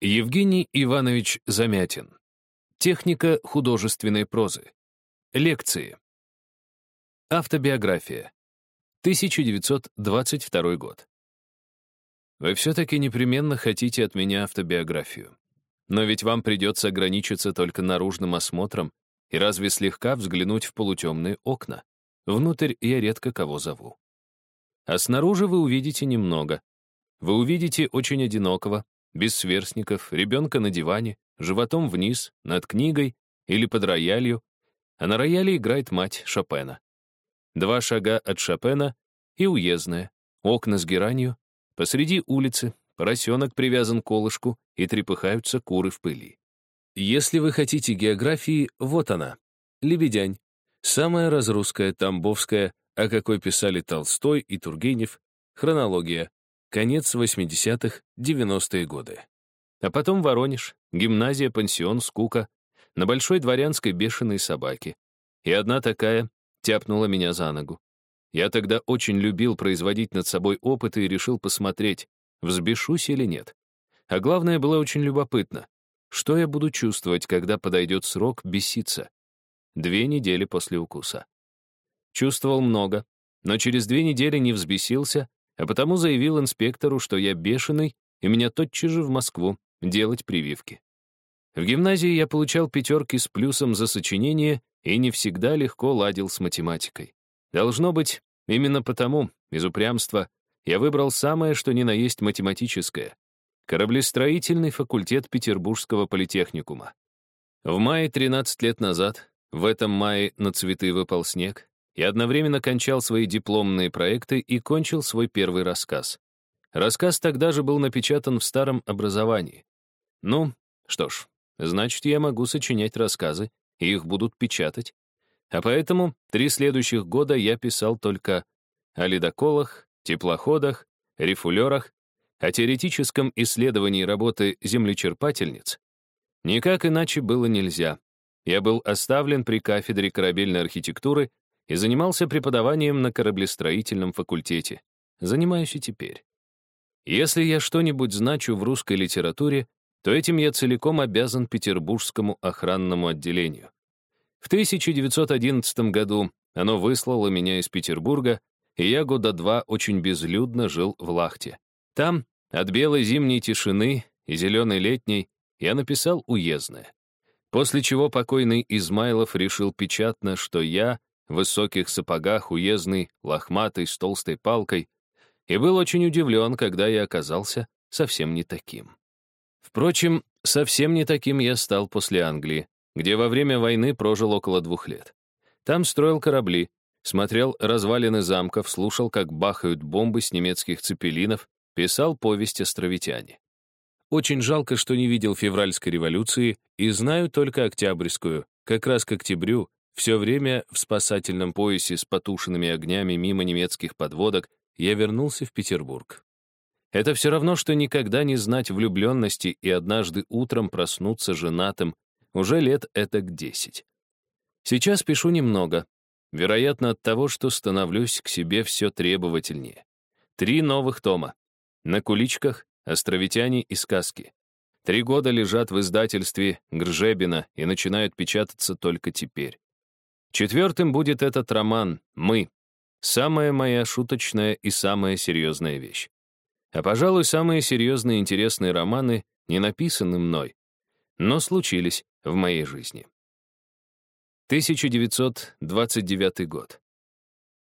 Евгений Иванович Замятин. Техника художественной прозы. Лекции. Автобиография. 1922 год. Вы все-таки непременно хотите от меня автобиографию. Но ведь вам придется ограничиться только наружным осмотром и разве слегка взглянуть в полутемные окна. Внутрь я редко кого зову. А снаружи вы увидите немного. Вы увидите очень одинокого, без сверстников, ребенка на диване, животом вниз, над книгой или под роялью, а на рояле играет мать Шопена. Два шага от Шопена и уездная, окна с геранью, посреди улицы, поросенок привязан к колышку и трепыхаются куры в пыли. Если вы хотите географии, вот она. Лебедянь. Самая разрусская, тамбовская, о какой писали Толстой и Тургенев, хронология, конец 80-х, 90-е годы. А потом Воронеж, гимназия, пансион, скука, на большой дворянской бешеной собаке. И одна такая тяпнула меня за ногу. Я тогда очень любил производить над собой опыты и решил посмотреть, взбешусь или нет. А главное, было очень любопытно. Что я буду чувствовать, когда подойдет срок беситься? Две недели после укуса. Чувствовал много, но через две недели не взбесился, а потому заявил инспектору, что я бешеный, и меня тотчас же в Москву делать прививки. В гимназии я получал пятерки с плюсом за сочинение и не всегда легко ладил с математикой. Должно быть, именно потому, из упрямства, я выбрал самое, что ни на есть математическое — кораблестроительный факультет Петербургского политехникума. В мае 13 лет назад, в этом мае на цветы выпал снег, я одновременно кончал свои дипломные проекты и кончил свой первый рассказ. Рассказ тогда же был напечатан в старом образовании. Ну, что ж, значит, я могу сочинять рассказы, и их будут печатать. А поэтому три следующих года я писал только о ледоколах, теплоходах, рефулерах, о теоретическом исследовании работы землечерпательниц. Никак иначе было нельзя. Я был оставлен при кафедре корабельной архитектуры и занимался преподаванием на кораблестроительном факультете. Занимаюсь и теперь. Если я что-нибудь значу в русской литературе, то этим я целиком обязан Петербургскому охранному отделению. В 1911 году оно выслало меня из Петербурга, и я года два очень безлюдно жил в Лахте. Там, от белой зимней тишины и зеленой летней, я написал уездное. После чего покойный Измайлов решил печатно, что я в высоких сапогах, уездный, лохматый, с толстой палкой, и был очень удивлен, когда я оказался совсем не таким. Впрочем, совсем не таким я стал после Англии, где во время войны прожил около двух лет. Там строил корабли, смотрел развалины замков, слушал, как бахают бомбы с немецких цепелинов, писал повесть «Островитяне». Очень жалко, что не видел февральской революции и знаю только октябрьскую. Как раз к октябрю все время в спасательном поясе с потушенными огнями мимо немецких подводок я вернулся в Петербург. Это все равно, что никогда не знать влюбленности и однажды утром проснуться женатым, уже лет это к десять. Сейчас пишу немного, вероятно, от того, что становлюсь к себе все требовательнее. Три новых тома. На куличках, островитяне и сказки. Три года лежат в издательстве Гржебина и начинают печататься только теперь. Четвертым будет этот роман «Мы». Самая моя шуточная и самая серьезная вещь. А, пожалуй, самые серьезные и интересные романы не написаны мной, но случились в моей жизни. 1929 год.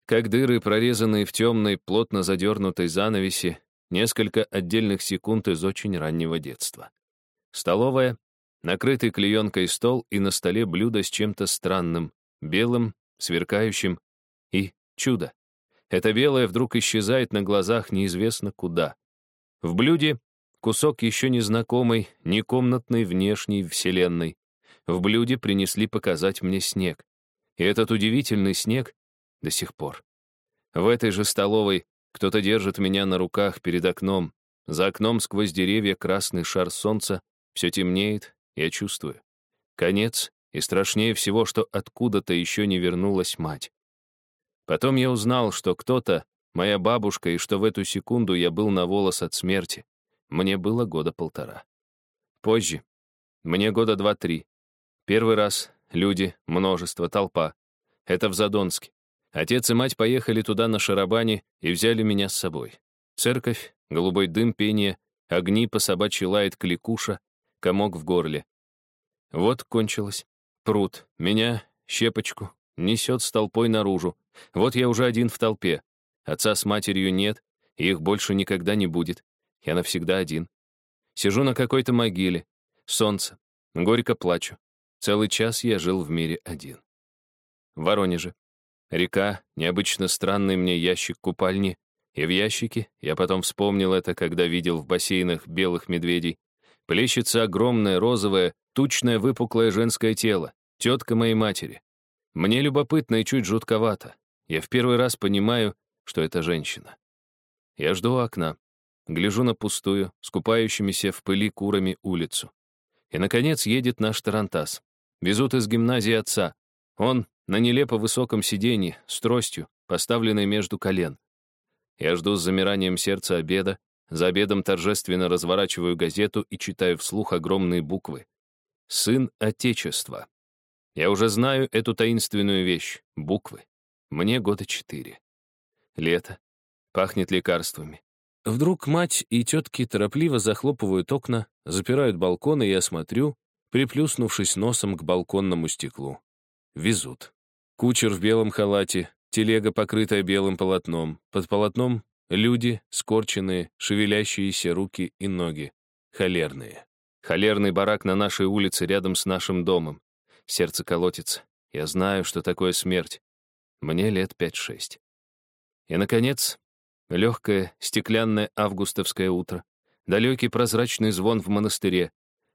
Как дыры, прорезанные в темной, плотно задернутой занавеси, несколько отдельных секунд из очень раннего детства. Столовая, накрытый клеенкой стол и на столе блюдо с чем-то странным, белым, сверкающим, и чудо. Это белое вдруг исчезает на глазах неизвестно куда. В блюде кусок еще незнакомой, некомнатной внешней вселенной. В блюде принесли показать мне снег. И этот удивительный снег до сих пор. В этой же столовой кто-то держит меня на руках перед окном. За окном сквозь деревья красный шар солнца. Все темнеет, я чувствую. Конец и страшнее всего, что откуда-то еще не вернулась мать. Потом я узнал, что кто-то, моя бабушка, и что в эту секунду я был на волос от смерти. Мне было года полтора. Позже. Мне года два-три. Первый раз. Люди, множество, толпа. Это в Задонске. Отец и мать поехали туда на шарабане и взяли меня с собой. Церковь, голубой дым, пение, огни по собачьи лает кликуша, комок в горле. Вот кончилось. Пруд. Меня, щепочку, несет с толпой наружу. Вот я уже один в толпе. Отца с матерью нет, и их больше никогда не будет. Я навсегда один. Сижу на какой-то могиле. Солнце. Горько плачу. Целый час я жил в мире один. В Воронеже. Река, необычно странный мне ящик купальни, и в ящике, я потом вспомнил это, когда видел в бассейнах белых медведей, плещется огромное розовое, тучное выпуклое женское тело, тетка моей матери. Мне любопытно и чуть жутковато. Я в первый раз понимаю, что это женщина. Я жду окна, гляжу на пустую, скупающимися в пыли курами улицу. И, наконец, едет наш Тарантас. Везут из гимназии отца. Он на нелепо высоком сиденье, с тростью, поставленной между колен. Я жду с замиранием сердца обеда, за обедом торжественно разворачиваю газету и читаю вслух огромные буквы. «Сын Отечества». Я уже знаю эту таинственную вещь — буквы. Мне года четыре. Лето. Пахнет лекарствами. Вдруг мать и тетки торопливо захлопывают окна, запирают балконы, и я смотрю, приплюснувшись носом к балконному стеклу. Везут. Кучер в белом халате, телега, покрытая белым полотном. Под полотном люди, скорченные, шевелящиеся руки и ноги. Холерные. Холерный барак на нашей улице рядом с нашим домом. Сердце колотится. Я знаю, что такое смерть. Мне лет пять-шесть. И, наконец, легкое, стеклянное августовское утро. Далекий прозрачный звон в монастыре.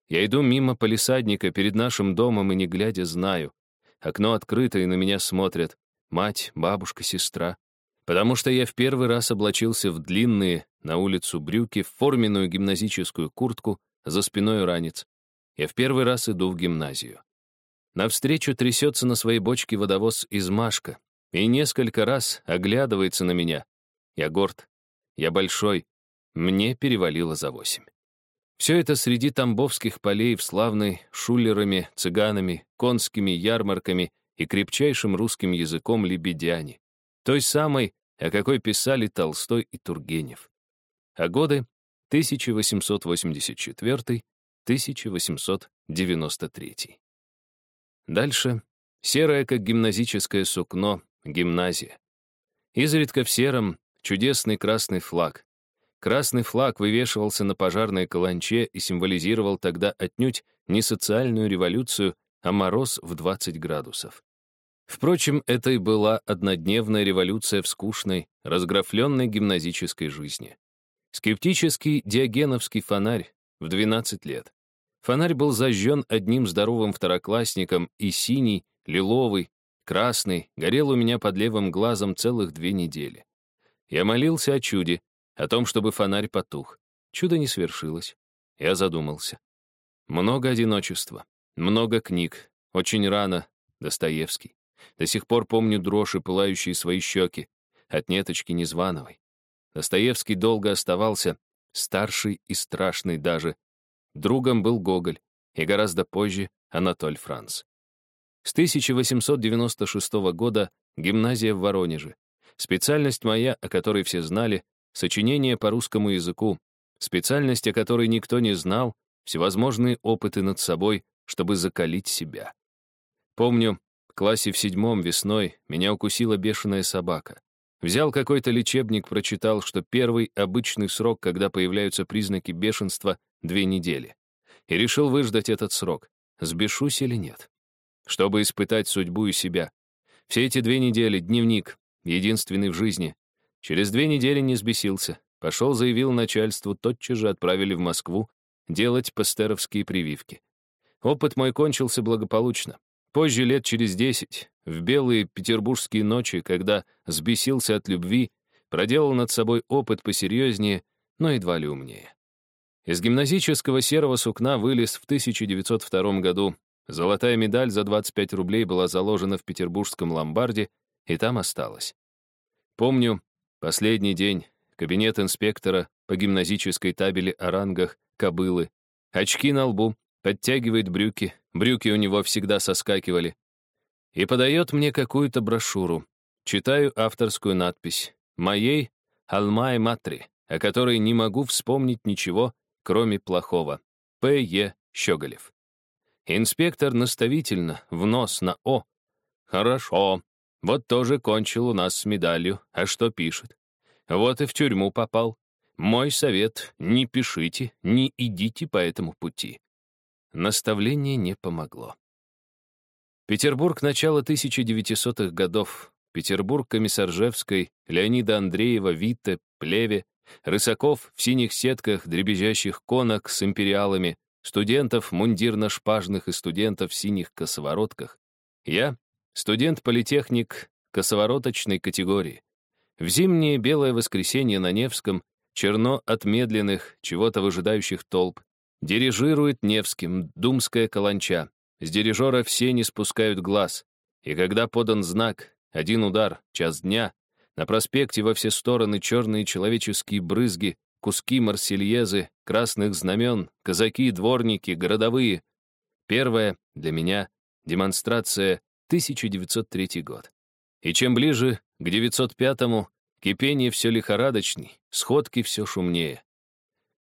Я иду мимо полисадника перед нашим домом и, не глядя, знаю. Окно открыто, и на меня смотрят. Мать, бабушка, сестра. Потому что я в первый раз облачился в длинные на улицу брюки, в форменную гимназическую куртку, за спиной ранец. Я в первый раз иду в гимназию. Навстречу трясется на своей бочке водовоз из Машка и несколько раз оглядывается на меня. Я горд, я большой, мне перевалило за восемь. Все это среди тамбовских полей в славной шулерами, цыганами, конскими ярмарками и крепчайшим русским языком лебедяне. Той самой, о какой писали Толстой и Тургенев. А годы 1884-1893. Дальше серое, как гимназическое сукно, гимназия. Изредка в сером чудесный красный флаг. Красный флаг вывешивался на пожарной каланче и символизировал тогда отнюдь не социальную революцию, а мороз в 20 градусов. Впрочем, это и была однодневная революция в скучной, разграфленной гимназической жизни. Скептический диогеновский фонарь в 12 лет. Фонарь был зажжен одним здоровым второклассником, и синий, лиловый, красный горел у меня под левым глазом целых две недели. Я молился о чуде, о том, чтобы фонарь потух. Чудо не свершилось. Я задумался. Много одиночества, много книг, очень рано, Достоевский. До сих пор помню дрожь и пылающие свои щеки от неточки Незвановой. Достоевский долго оставался, старший и страшный даже, Другом был Гоголь, и гораздо позже Анатоль Франц. С 1896 года гимназия в Воронеже. Специальность моя, о которой все знали, сочинение по русскому языку, специальность, о которой никто не знал, всевозможные опыты над собой, чтобы закалить себя. Помню, в классе в седьмом весной меня укусила бешеная собака. Взял какой-то лечебник, прочитал, что первый обычный срок, когда появляются признаки бешенства, две недели. И решил выждать этот срок, сбешусь или нет. Чтобы испытать судьбу и себя. Все эти две недели дневник, единственный в жизни. Через две недели не сбесился. Пошел, заявил начальству, тотчас же отправили в Москву делать пастеровские прививки. Опыт мой кончился благополучно. Позже, лет через десять, в белые петербургские ночи, когда сбесился от любви, проделал над собой опыт посерьезнее, но едва ли умнее. Из гимназического серого сукна вылез в 1902 году. Золотая медаль за 25 рублей была заложена в петербургском ломбарде, и там осталась. Помню, последний день, кабинет инспектора по гимназической табели о рангах, кобылы. очки на лбу, подтягивает брюки, брюки у него всегда соскакивали, и подает мне какую-то брошюру. Читаю авторскую надпись «Моей Алмай Матри», о которой не могу вспомнить ничего, кроме плохого. П. Е. Щеголев. Инспектор наставительно, в нос на «О». «Хорошо. Вот тоже кончил у нас с медалью. А что пишет? Вот и в тюрьму попал. Мой совет — не пишите, не идите по этому пути». Наставление не помогло. Петербург начала 1900-х годов. Петербург Комиссаржевской, Леонида Андреева, Витте, Плеве, Рысаков в синих сетках дребезжащих конок с империалами, студентов мундирно-шпажных и студентов в синих косоворотках. Я — студент-политехник косовороточной категории. В зимнее белое воскресенье на Невском, черно от медленных, чего-то выжидающих толп, дирижирует Невским думская каланча. С дирижера все не спускают глаз. И когда подан знак, один удар, час дня, на проспекте во все стороны черные человеческие брызги, куски марсельезы, красных знамен, казаки, дворники, городовые. Первая, для меня, демонстрация 1903 год. И чем ближе к 905-му, кипение все лихорадочней, сходки все шумнее.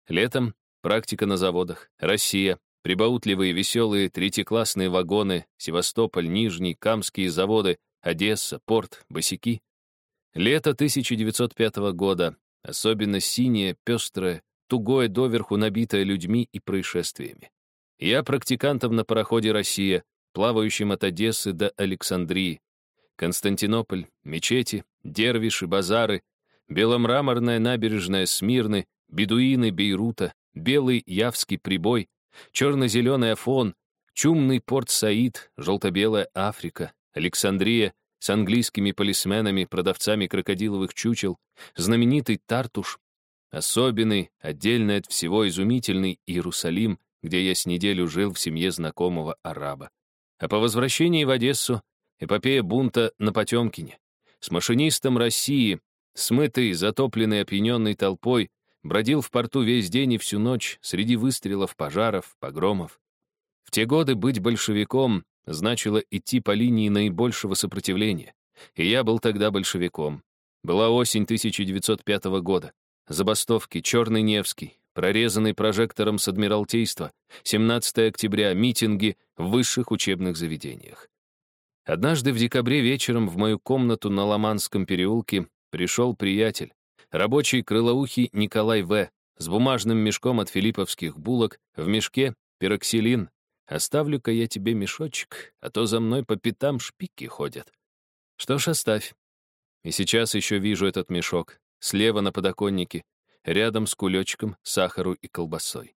Летом практика на заводах, Россия, прибаутливые веселые третьеклассные вагоны, Севастополь, Нижний, Камские заводы, Одесса, порт, босики. Лето 1905 года, особенно синее, пестрое, тугое доверху набитое людьми и происшествиями. Я практикантом на пароходе «Россия», плавающем от Одессы до Александрии. Константинополь, мечети, дервиши, базары, беломраморная набережная Смирны, бедуины Бейрута, белый Явский прибой, черно-зеленый Афон, чумный порт Саид, желто-белая Африка, Александрия с английскими полисменами, продавцами крокодиловых чучел, знаменитый Тартуш, особенный, отдельный от всего изумительный Иерусалим, где я с неделю жил в семье знакомого араба. А по возвращении в Одессу эпопея бунта на Потемкине. С машинистом России, смытый, затопленный, опьяненной толпой, бродил в порту весь день и всю ночь среди выстрелов, пожаров, погромов. Те годы быть большевиком значило идти по линии наибольшего сопротивления. И я был тогда большевиком. Была осень 1905 года. Забастовки, Черный Невский, прорезанный прожектором с Адмиралтейства, 17 октября, митинги в высших учебных заведениях. Однажды в декабре вечером в мою комнату на Ломанском переулке пришел приятель, рабочий крылоухий Николай В., с бумажным мешком от филипповских булок, в мешке пироксилин, Оставлю-ка я тебе мешочек, а то за мной по пятам шпики ходят. Что ж, оставь. И сейчас еще вижу этот мешок, слева на подоконнике, рядом с кулечком, сахару и колбасой.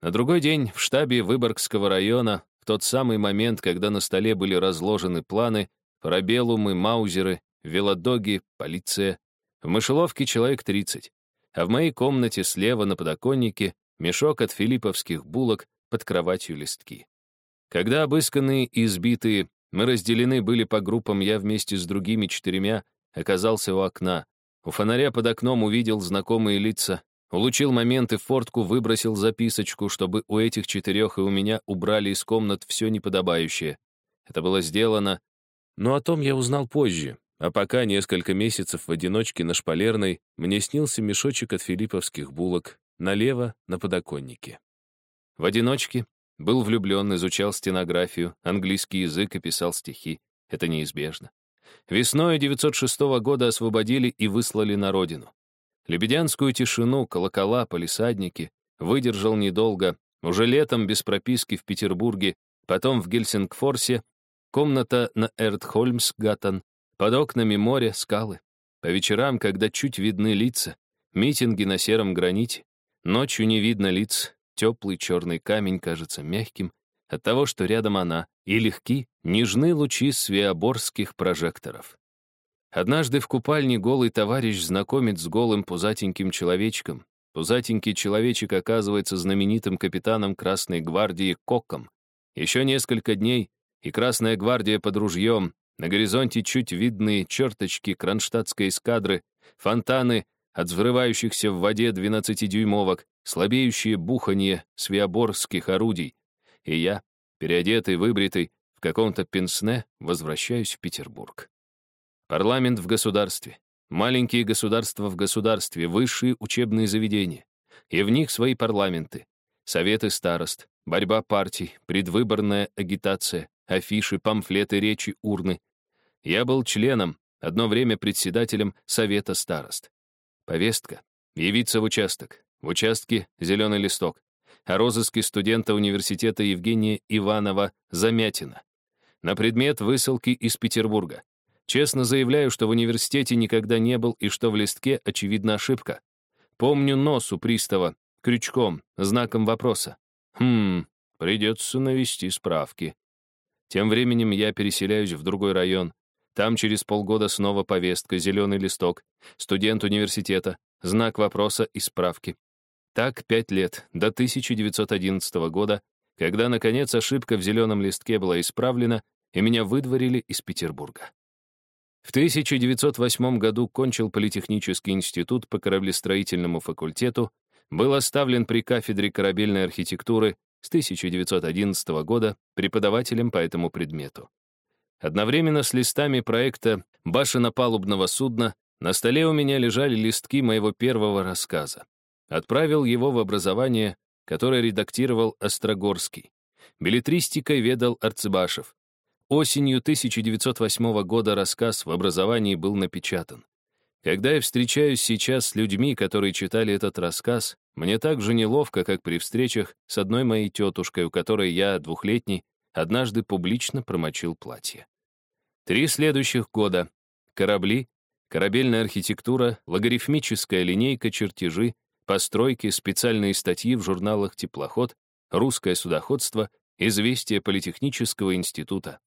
На другой день в штабе Выборгского района, в тот самый момент, когда на столе были разложены планы, парабеллумы, маузеры, велодоги, полиция, в мышеловке человек 30, а в моей комнате слева на подоконнике мешок от филипповских булок, под кроватью листки. Когда обысканные и избитые, мы разделены были по группам, я вместе с другими четырьмя оказался у окна. У фонаря под окном увидел знакомые лица, улучил момент и в фортку выбросил записочку, чтобы у этих четырех и у меня убрали из комнат все неподобающее. Это было сделано, но о том я узнал позже, а пока несколько месяцев в одиночке на шпалерной мне снился мешочек от филипповских булок налево на подоконнике. В одиночке, был влюблен, изучал стенографию, английский язык и писал стихи. Это неизбежно. Весной 906 года освободили и выслали на родину. Лебедянскую тишину, колокола, полисадники выдержал недолго. Уже летом без прописки в Петербурге, потом в Гельсингфорсе, комната на Эртхольмсгаттен, под окнами море, скалы. По вечерам, когда чуть видны лица, митинги на сером граните, ночью не видно лиц, Теплый черный камень кажется мягким от того, что рядом она, и легки, нежны лучи свеоборских прожекторов. Однажды в купальне голый товарищ знакомит с голым пузатеньким человечком. Пузатенький человечек оказывается знаменитым капитаном Красной гвардии Коком. Еще несколько дней, и Красная гвардия под ружьем, на горизонте чуть видные черточки кронштадтской эскадры, фонтаны от взрывающихся в воде 12-дюймовок, слабеющее буханье свиоборских орудий, и я, переодетый, выбритый, в каком-то пенсне, возвращаюсь в Петербург. Парламент в государстве, маленькие государства в государстве, высшие учебные заведения, и в них свои парламенты, советы старост, борьба партий, предвыборная агитация, афиши, памфлеты, речи, урны. Я был членом, одно время председателем Совета старост. Повестка — явиться в участок. В участке — зеленый листок. О розыске студента университета Евгения Иванова Замятина. На предмет высылки из Петербурга. Честно заявляю, что в университете никогда не был и что в листке очевидна ошибка. Помню нос у пристава, крючком, знаком вопроса. Хм, придется навести справки. Тем временем я переселяюсь в другой район. Там через полгода снова повестка, зеленый листок, студент университета, знак вопроса и справки. Так пять лет, до 1911 года, когда, наконец, ошибка в зеленом листке была исправлена, и меня выдворили из Петербурга. В 1908 году кончил Политехнический институт по кораблестроительному факультету, был оставлен при кафедре корабельной архитектуры с 1911 года преподавателем по этому предмету. Одновременно с листами проекта башенопалубного судна на столе у меня лежали листки моего первого рассказа. Отправил его в образование, которое редактировал Острогорский. Билетристикой ведал Арцебашев. Осенью 1908 года рассказ в образовании был напечатан. Когда я встречаюсь сейчас с людьми, которые читали этот рассказ, мне так же неловко, как при встречах с одной моей тетушкой, у которой я, двухлетний, однажды публично промочил платье. Три следующих года — корабли, корабельная архитектура, логарифмическая линейка, чертежи, постройки, специальные статьи в журналах «Теплоход», «Русское судоходство», «Известия Политехнического института».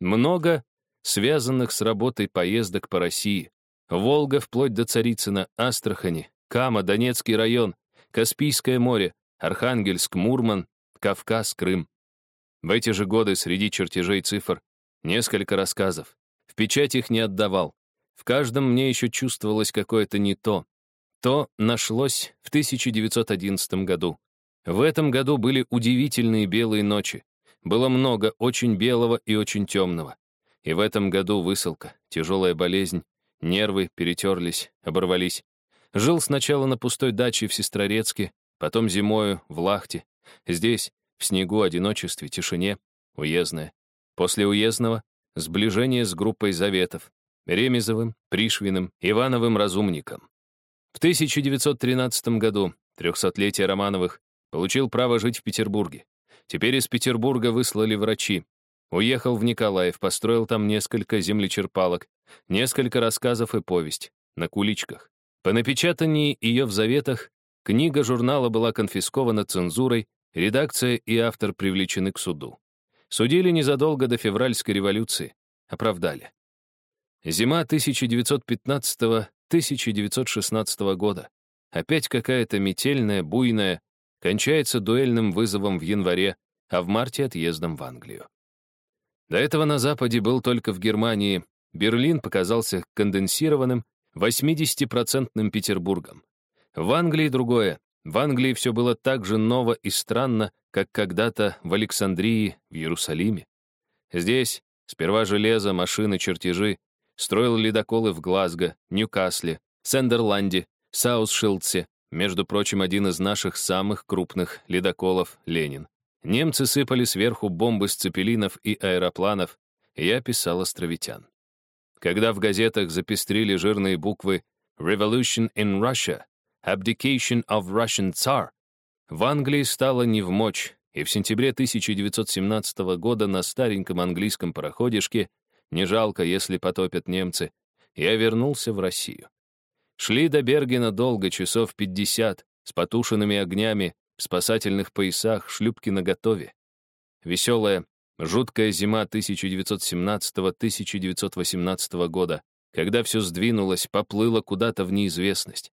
Много связанных с работой поездок по России, Волга вплоть до Царицына, Астрахани, Кама, Донецкий район, Каспийское море, Архангельск, Мурман, Кавказ, Крым. В эти же годы среди чертежей цифр несколько рассказов. В печать их не отдавал. В каждом мне еще чувствовалось какое-то не то. То нашлось в 1911 году. В этом году были удивительные белые ночи. Было много очень белого и очень темного. И в этом году высылка, тяжелая болезнь, Нервы перетерлись, оборвались. Жил сначала на пустой даче в Сестрорецке, потом зимою в Лахте. Здесь, в снегу, одиночестве, тишине, уездное. После уездного — сближение с группой заветов, Ремезовым, Пришвиным, Ивановым Разумником. В 1913 году, трехсотлетие Романовых, получил право жить в Петербурге. Теперь из Петербурга выслали врачи, Уехал в Николаев, построил там несколько землечерпалок, несколько рассказов и повесть, на куличках. По напечатании ее в заветах книга журнала была конфискована цензурой, редакция и автор привлечены к суду. Судили незадолго до февральской революции. Оправдали. Зима 1915-1916 года. Опять какая-то метельная, буйная, кончается дуэльным вызовом в январе, а в марте отъездом в Англию. До этого на Западе был только в Германии. Берлин показался конденсированным, 80-процентным Петербургом. В Англии другое. В Англии все было так же ново и странно, как когда-то в Александрии, в Иерусалиме. Здесь сперва железо, машины, чертежи, строил ледоколы в Глазго, Ньюкасле, Сендерланде, Саусшилдсе, между прочим, один из наших самых крупных ледоколов — Ленин. Немцы сыпали сверху бомбы с цепелинов и аэропланов, я писал островитян. Когда в газетах запестрили жирные буквы «Revolution in Russia», «Abdication of Russian Tsar», в Англии стало невмочь, и в сентябре 1917 года на стареньком английском пароходишке, не жалко, если потопят немцы, я вернулся в Россию. Шли до Бергена долго, часов 50, с потушенными огнями, в спасательных поясах, шлюпки наготове. Веселая, жуткая зима 1917-1918 года, когда все сдвинулось, поплыло куда-то в неизвестность.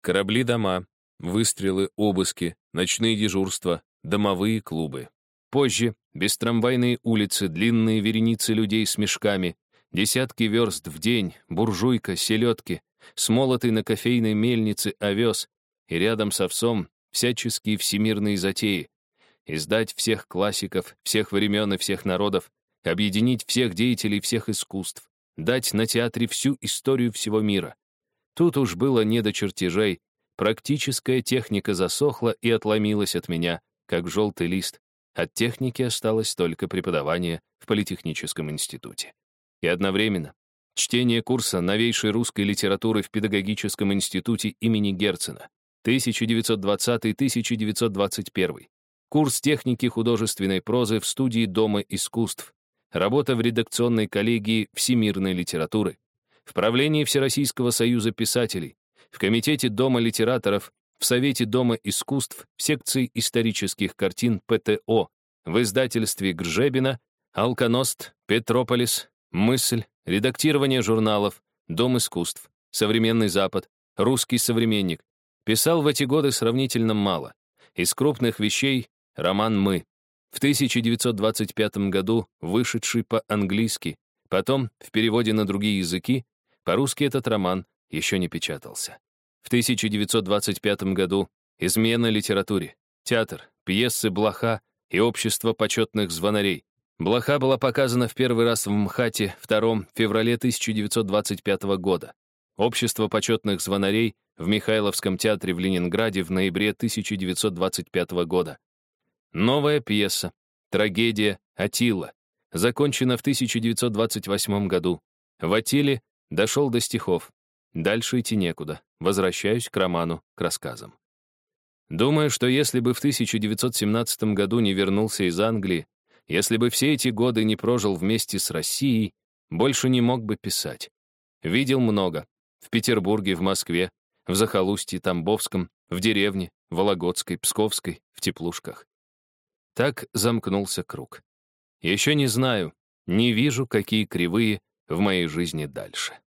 Корабли дома, выстрелы, обыски, ночные дежурства, домовые клубы. Позже — бестрамвайные улицы, длинные вереницы людей с мешками, десятки верст в день, буржуйка, селедки, смолотый на кофейной мельнице овес, и рядом с овсом всяческие всемирные затеи, издать всех классиков, всех времен и всех народов, объединить всех деятелей всех искусств, дать на театре всю историю всего мира. Тут уж было не до чертежей, практическая техника засохла и отломилась от меня, как желтый лист. От техники осталось только преподавание в Политехническом институте. И одновременно чтение курса новейшей русской литературы в Педагогическом институте имени Герцена 1920-1921, курс техники художественной прозы в студии Дома искусств, работа в редакционной коллегии всемирной литературы, в правлении Всероссийского союза писателей, в Комитете Дома литераторов, в Совете Дома искусств, в секции исторических картин ПТО, в издательстве Гржебина, Алконост, Петрополис, Мысль, редактирование журналов, Дом искусств, Современный Запад, Русский современник. Писал в эти годы сравнительно мало. Из крупных вещей — роман «Мы», в 1925 году вышедший по-английски, потом в переводе на другие языки, по-русски этот роман еще не печатался. В 1925 году «Измена литературе», театр, пьесы «Блоха» и «Общество почетных звонарей». «Блоха» была показана в первый раз в МХАТе 2 феврале 1925 года. «Общество почетных звонарей» в Михайловском театре в Ленинграде в ноябре 1925 года. Новая пьеса, трагедия «Атила», закончена в 1928 году. В «Атиле» дошел до стихов. Дальше идти некуда. Возвращаюсь к роману, к рассказам. Думаю, что если бы в 1917 году не вернулся из Англии, если бы все эти годы не прожил вместе с Россией, больше не мог бы писать. Видел много. В Петербурге, в Москве, в Захолустье, Тамбовском, в деревне, Вологодской, Псковской, в Теплушках. Так замкнулся круг. Еще не знаю, не вижу, какие кривые в моей жизни дальше.